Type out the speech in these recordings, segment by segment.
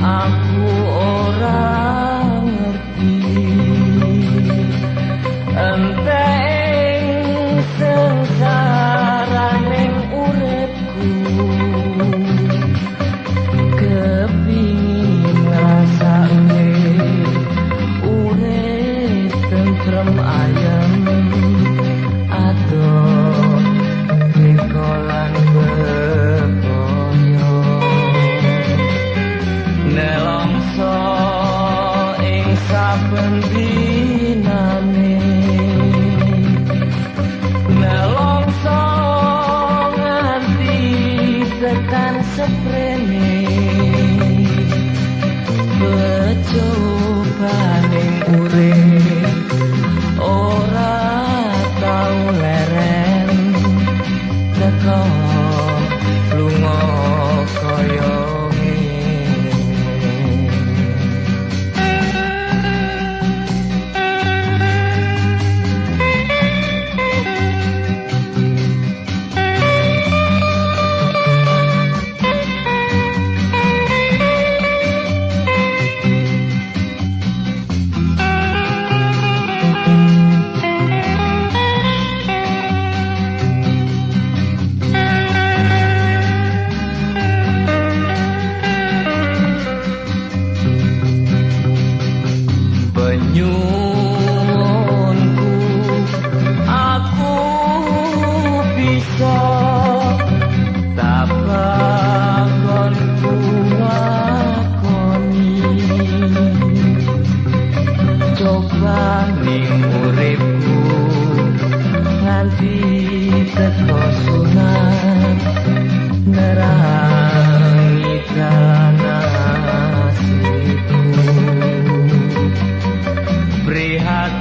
aku ora ngerti. Enteng sengsara ning uripku. Kepingin ngrasake urip tentrem ayem Nelongso ing saben dinane Nelongso nganti tekan seprene. Becobaning urip ora tau leren. Teko lunga penyuwunku aku bisa tabagonku lakoni coba ning uripku nganti teko sunat nerangi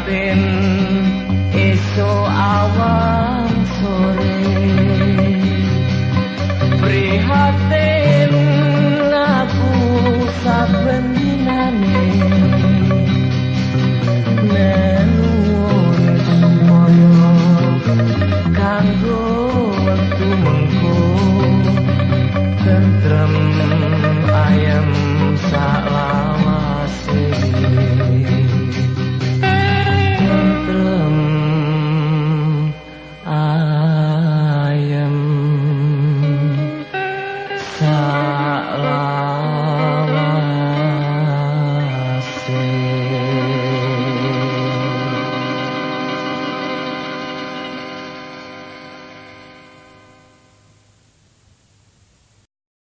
prihatin iso awan sore prihatin aku saben dinane nenuwun semoyo kanggo wektu mengko tentrem ayem saklawase